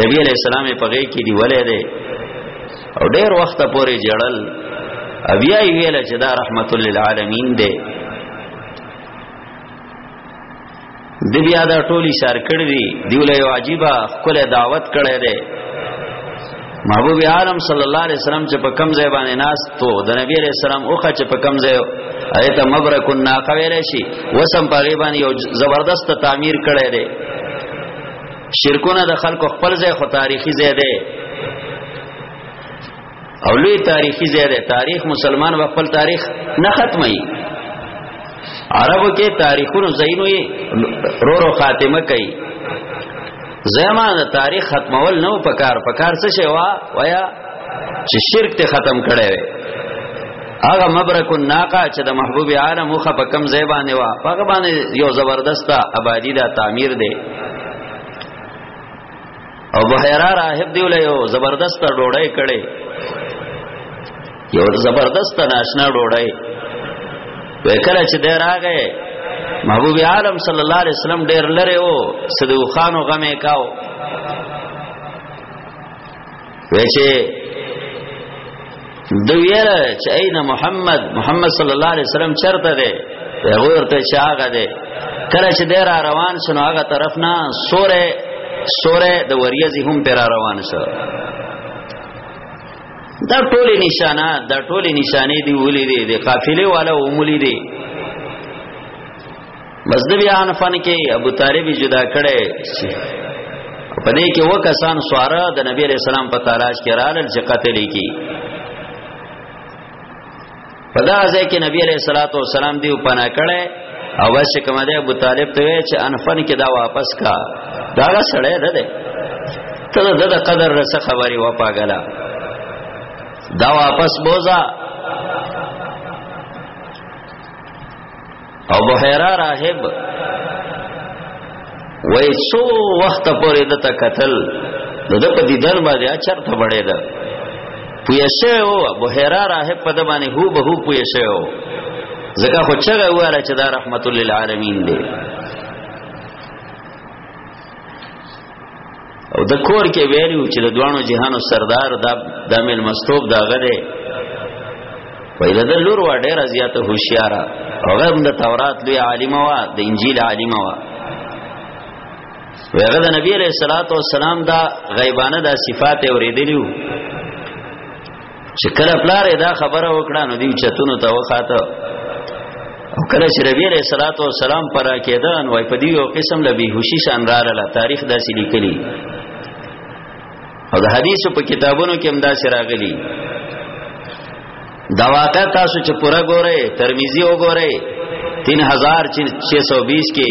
نبی علیہ السلام په غي کې دی ولې دی او ډیر وخت پورې جړل بیا یې ویل چې دا رحمت للعالمین دی د بیا دا ټولی شار کړی دی دیوله یو عجیبه خپل دعوت کړی دی محبوب عالم صلی الله علیه وسلم چې په کم ځای باندې ناس ته د نبی علیہ السلام اوخه چې په کم ځای ایت مبرک الناقه ویل شي وسم په غیبان یو زبردست تعمیر کړی دی شرکونه د خلکو خپل ځای خو تاریخي ځای دی او لوی تاریخی ځای دی تاریخ مسلمان په خپل تاریخ نه ختمي عربو کې تاریخونو زینو یې رو رو خاتمه کوي زما د تاریخ ختمول نو پکار پکار څه شی وا ویا چې شرک ته ختم کړي وي هغه مبرک الناقه چې د محبوب عالم مخه په کم ځای باندې وا هغه باندې یو زبردست آبادی دا تعمیر دی او بحیرا راهب دی له یو زبردست ډوړی کړي یو زبردست ناشنا ډوړی وکړه چې دی راغې محبوب عالم صلی الله علیه وسلم ډیر لره وو صدو خانو غمه کاو وچه د ویل چې اين محمد محمد صلی الله علیه وسلم چرته دی هغه ورته چې هغه دی کله چې ډیر روان شنو هغه طرف نه سوره سوره د وریځي هم پر روان شو دا ټولې نشانات دا ټولې نشانې دی ولې دي د قافلې والا ومولې دي مذهب حنفان کې ابو طالب جدا کړي په دې کې وکسان سواره د نبی عليه السلام په تاراج کې رالل چې قتل کی په دا ځای کې نبی عليه الصلاه والسلام دی په نه کړي او بس کوم دی ابو طالب ته چې انفن کې دا واپس کا دا سړی ده ده ته د قدر رسه خبري و پاګلا دا واپس بوزا او بحیرا راهب وای سو وخت پورې د تا قتل د د په دیدن باندې چرته بړې ده پویا شه او بحیرا راهب په د باندې هو به هو پویا شه او زکه خو چغه واره چې دا رحمت للعالمین دی او د کور کې ویلو چې د دوانو جهانو سردار دا د مل مستوب دا غده پیدا د لور وا ډیره زیاته هوشیاره هغه د تورات لوی عالم وا د انجیل عالم وا ویغه د نبی علیہ الصلوۃ والسلام دا غیبانه دا صفات اوریدلیو چې کله پلار دا خبره وکړه نو دی چتونو ته وخاته او کله چې ربی علیہ الصلات والسلام پر کېدان وای په دیو قسم له بیهوشي شان رااله تاریخ داسې لیکلی او د حدیثو په کتابونو کې هم داسې راغلی دا واقع تاسو چې پورا ګوره ترمذی وګوره 3620 کې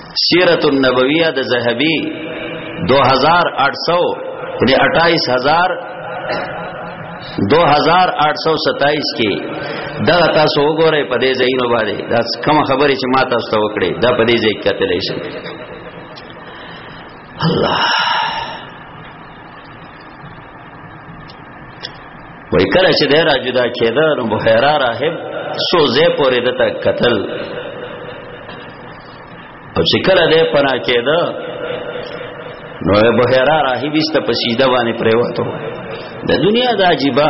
سیرت النبویہ د زہبی دو ہزار آٹھ سو یعنی اٹھائیس ہزار دو ہزار آٹھ سو ستائیس کی دا تاسو وګورئ په دې ځایونو باندې دا کوم خبرې چې ما تاسو ته وکړې دا په دې ځای کې کتلې شي الله وای کله چې د را جدا کېده نو بحیرا راهب سوزه پورې د تک قتل او چې کله دې پنا کېده نو به هرا راهي بیست په سجده باندې پریوتو د دنیا د عجيبه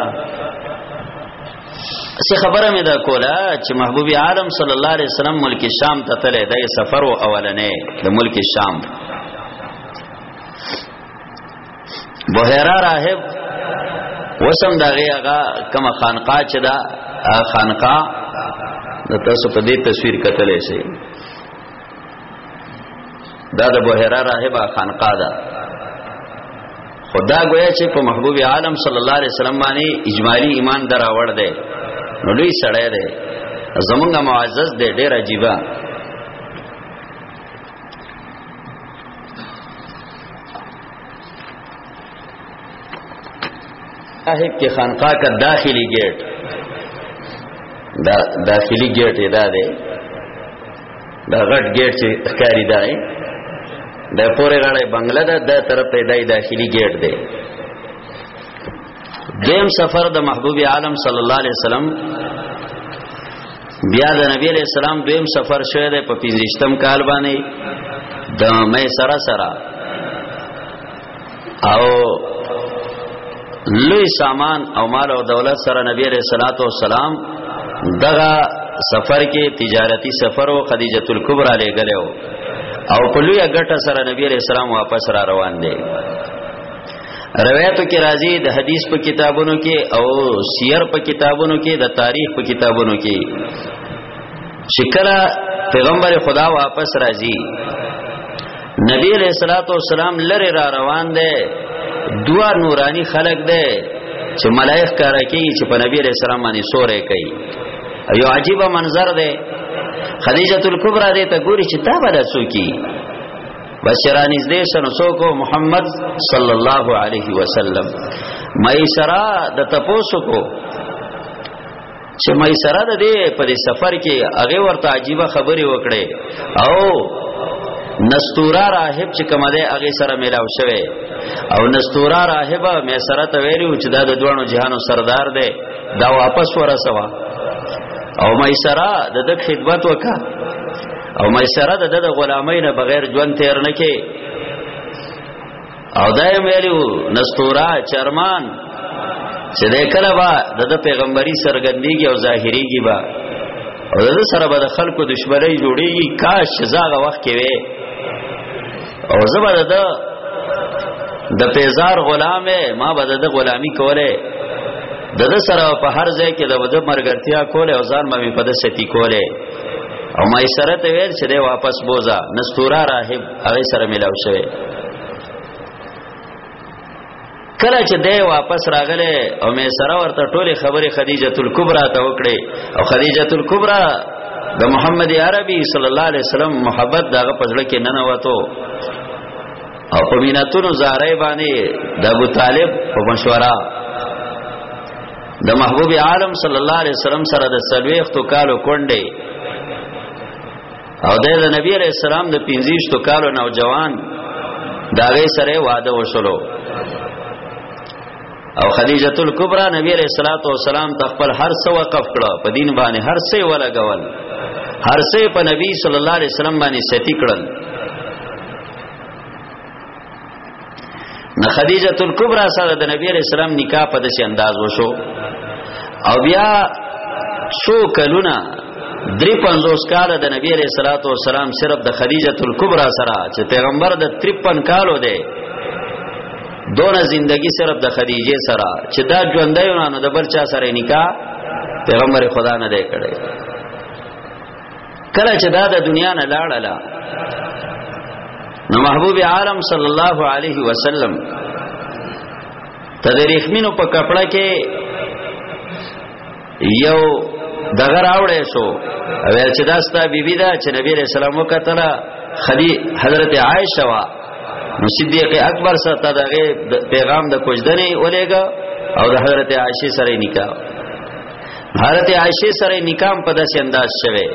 څه خبره مې دا کوله چې محبوب عالم صلی الله علیه وسلم ملک شام ته تله د سفر او اولنې د ملک شام بهرا راهب وسم دغه هغه کما خانقاه چې دا خانقاه د تاسو په دې تصویر کتلې شي دا د بهرا راهب خانقاه ده خدا گویا چې په محبوب عالم صلی الله علیه وسلم باندې اجمالی ایمان دراوړ دی نو لوی سړی دی زمونږه معزز دی ډیر عجیبه صاحب کې خانقاه کا داخلي گیټ دا داخلي گیټ ادا دی دا غټ گیټ چې ښکاری دی د پورې غړې بنگله ده د طرف ته دای داخلي گیټ دی دیم سفر د محبوب عالم صلی الله علیه وسلم بیا د نبی علیہ السلام دویم سفر شوه د په پنځشتم کال باندې د مې سره سره او لوی سامان او مال او دولت سره نبی علیہ الصلوۃ والسلام دغه سفر کې تجارتی سفر او خدیجه الکبرى لګلو او په لوی غټه سره نبی علیہ السلام واپس را روان دي روایتو کې راځي د حدیث په کتابونو کې او سیر په کتابونو کې د تاریخ په کتابونو کې شکلا پیغمبر خدا واپس راځي نبی علیہ الصلوۃ والسلام لره را روان دی دوا نورانی خلق دی چې ملائک کار کوي چې په نبی علیہ السلام باندې سورې کوي یو عجیب منظر دی خدیجه الکبرى دې ته ګوري چې تا بل څوکي بس رانیز دې شنو سوکو محمد صلی الله علیه وسلم مې سره د تپوسو کو چې مې سره د دې په سفر کې هغه ورته عجیب خبرې وکړې او نستورا راهب چې کومه ده هغه سره ملاو شوه او نستورا راهب مې سره ته ویلو چې دا د دوانو جهانو سردار دی دا واپس ورسوا او مې سره د د خدمت وکړه او میسره د د غلامۍ نه بغیر ژوند تیر نه کې او دایم ویلو نستورا چرمان چې د کله با د پیغمبري سرګندېږي او ظاهريږي با او د سره به د خلکو دشمنی جوړیږي کاش زاغه وخت کې وي او زبر د د پیزار غلامه ما به د غلامی کوله د سره په هر ځای کې د ود مرګرتیا کوله او ځان مې په د ستی کوله او ما یې سره ته ویل چې دی واپس بوزا نستورا راهب هغه سره ملاو شوی کله چې دی واپس راغله او مې سره ورته ټوله خبره خدیجه الکبرى ته وکړې او خدیجه الکبرى د محمد عربي صلی الله علیه وسلم محبت دغه پزړه کې نه نواتو او په میناتونو زهره باندې د ابو طالب په مشوره د محبوب عالم صلی الله علیه وسلم سره د سلويختو کالو کونډې او د نبی علیہ السلام د 50 کالو نوجوان داغه سره واده وشلو او خدیجه الکبرى نبی علیہ الصلوۃ والسلام تخپل هر څه وقف کړه په دین باندې هر څه ولا غول هر څه په نبی صلی الله علیه وسلم باندې ستی کړل نه خدیجه الکبرى سره د نبی علیہ السلام نکاح په داسې انداز وشو او بیا څو کلونه درې پنځوس کال د نبی علیہ الصلوۃ والسلام صرف د خدیجه الکبرى سره چې پیغمبر د 53 کالو دی دونه زندگی صرف د خدیجه سره چې دا ژوندۍ ونه د بل چا سره نکاح پیغمبر خدا نه دی کړی کله چې دا د دنیا نه لاړله نو محبوب عالم صلی الله علیه وسلم ته د ریخمینو په کپړه کې یو دغه راوړې شو ویل چې دا ستا بیبي دا چې نبی رسول الله وکتله خدي حضرت عائشه وا نو صدیق اکبر سره ته دغه پیغام د کوجدنې ولېګا او د حضرت عائشه سره نکاح حضرت عائشه سره نکام په داسې انداز شوه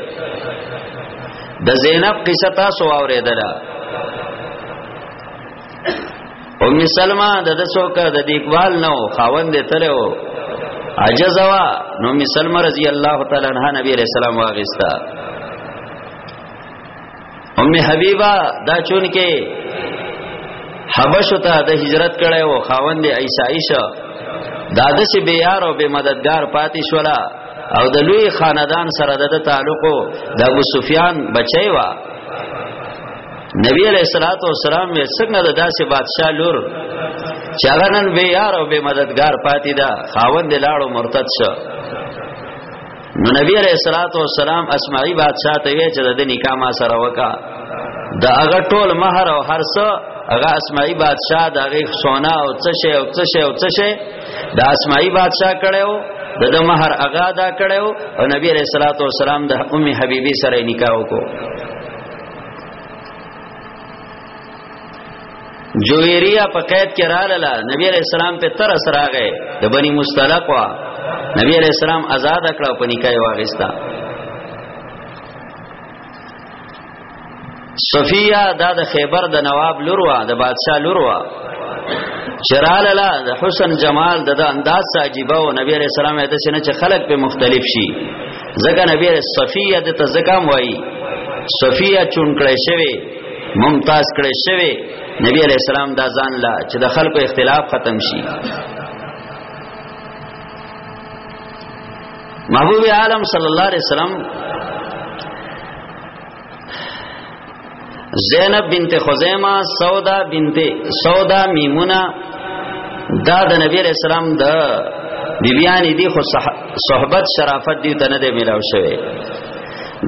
د زینب قصه تاسو اوریدله ام سلمہ د دسوک د دیکوال نو خاوند تره او عجزوا نو ام سلمہ رضی الله تعالی عنها نبی رسول الله واغستا ام حبیبه دا چون کې حبش ته د هجرت کړي او خاوند عیسی عائشہ داده سي به یار او به مددگار پاتې شولا او د لوی خاندان سره د تعلق د ابو سفیان بچي وا نبی علیہ الصلوۃ والسلام یې څنګه د داسې بادشاہ لور چاغنن به یار او به مددگار پاتې دا خاوند لاړو مرتد شو نو نبی علیہ الصلوۃ والسلام اسمعی بادشاہ ته وی چې د نکاح ما سره وکا دا هغه ټول مہر او هر څه هغه اسمعی بادشاہ د هغه سونا او څه شی او څه شی او څه شی د اسمعی بادشاہ کړو د د مہر هغه ادا کړو او نبی علیہ الصلوۃ والسلام د ام حبیبی سره نکاح وکړو جویریه په قید کې رااله نبی علیہ السلام په تر سره غه د بنی مستلق وا نبی علیہ السلام آزاد کړه په نکاح واغستا صفیه دا د خیبر د نواب لوروا د بادشاہ لوروا چرال لا د حسن جمال د انداز عجیب او نبی علیہ السلام ایت سینه چې خلق په مختلف شي زګه نبی صفیه د تزکام وای صفیه چون کړی شوی ممتاز کړي شوی نبی علیہ السلام دا ځان لا چې د خلکو اختلاف ختم شي محبوب عالم صلی الله علیه وسلم زینب بنت خزیمه سودا بنت سودا میمونه دا د نبی علیہ السلام د بیبیانی دی خو صحبت شرافت دی ته نه دی ملاو شوی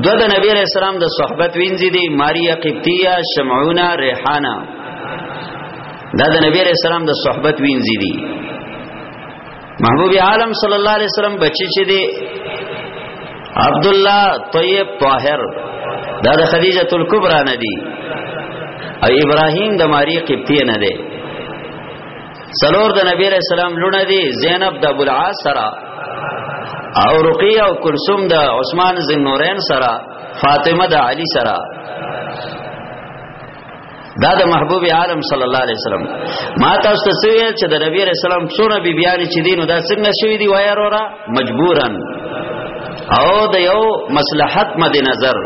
دو د نبی علیہ السلام د صحبت وینځي دي ماریا قبطیه شمعونه ریحانه دا د نبی علیہ السلام د صحبت وینځي دي محبوب عالم صلی الله علیه وسلم بچی چې دی عبد الله طیب طاهر دا د خدیجه الکبرى نه دی او ابراهیم د ماری قبطی نه دی سلور د نبی علیہ السلام لونه دي زینب د ابو العاص سره او رقیه او کلثوم د عثمان ذی نورین سره فاطمه د علی سره دا د محبوب عالم صلی الله علیه وسلم ما تاسو ته ویل چې د نبی رسول الله سره بیبیانی چې دینو دا څنګه شوی دی وایرورا مجبورا او د یو مصلحت مد نظر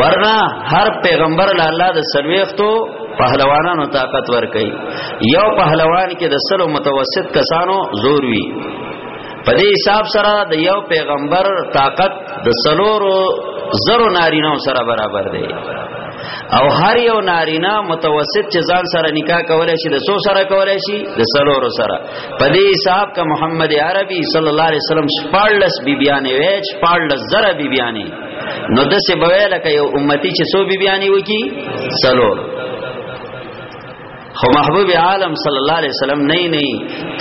ورنه هر پیغمبر له الله د سلويختو پهلوانانو طاقت ور کوي یو پهلوان کې د سلو متوسط کسانو زور وی په دې حساب سره د یو پیغمبر طاقت د سلورو زرو نارینو سره برابر دی او هر یو نارینا متوسط چې ځان سره نکاح کولای شي د سو سره کولای شي د سلورو سره په دې حساب کا محمد عربي صلی الله علیه وسلم شپارلس بیبیانې وې شپارلس زره بیبیانې نو د څه بوي لکه یو امتی چې سو بیبیانې وکی سلور خو محبوب عالم صلی الله علیه وسلم نه نه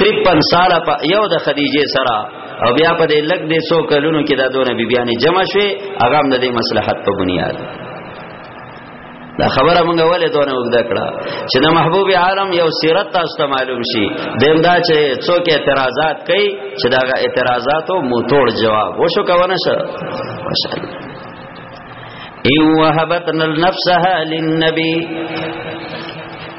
53 سال په یو د خدیجه سره او بیا په دې لګ دې سو کلونو کې دا دونه بیبیانې جمع شوه هغه هم د دې مصلحت په بنیاد دا خبره مونږ ولې دونه وګدا کړه چې د محبوب عالم یو سیرت تاسو ته معلوم شي دیم دا چې څوک اعتراضات کوي چې دا اعتراضاتو مو توړ جواب وشو کوونه شه ماشاءالله ایو وهبتنا لنفسها للنبي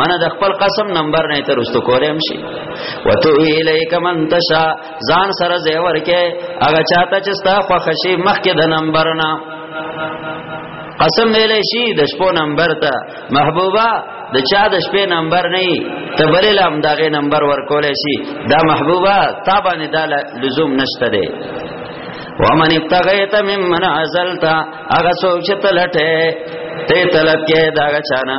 من د خپل قسم نمبر نه تر واستو کولم شي وتو الیک من تشا ځان سره زې ورکه هغه چاته چې ستا خو خشي مخکې د نمبر نه قسم ویل شي د شپو نمبر ته محبوبا د چا د شپې نمبر نه ته بلل هم دغه نمبر ورکول شي دا محبوبا تا باندې دا لزوم نشته دی ومن ابتغیت ممن عزلتا اغا سوک چه تلٹه ته طلب کې دا چانه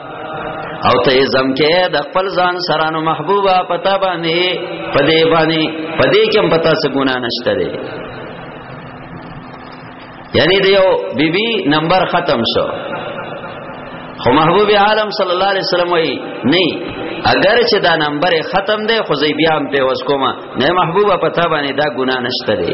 او ته زم کې د خپل ځان سره نو محبوبا پتا باندې پدې باندې پدې کې هم پتا څه ګنا نشته دی یعنی دیو بی بی نمبر ختم شو خو محبوب عالم صلی الله علیه وسلم وی نه اگر چې دا نمبر ختم دی خو زی بیا هم په وس کومه نه محبوبه پتا باندې دا ګنا نشته دی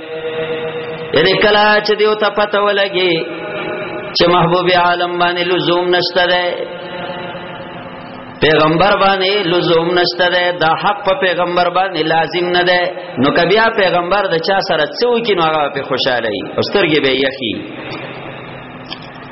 یعنی کلا چې دیو ته پته ولګي چې محبوب عالم باندې لزوم نشته ده پیغمبر باندې لزوم نشته ده دا حق په پیغمبر باندې لازم نه ده نو کبیا پیغمبر د چا سره څو کې نو هغه په خوشاله وي او سترګې به یخي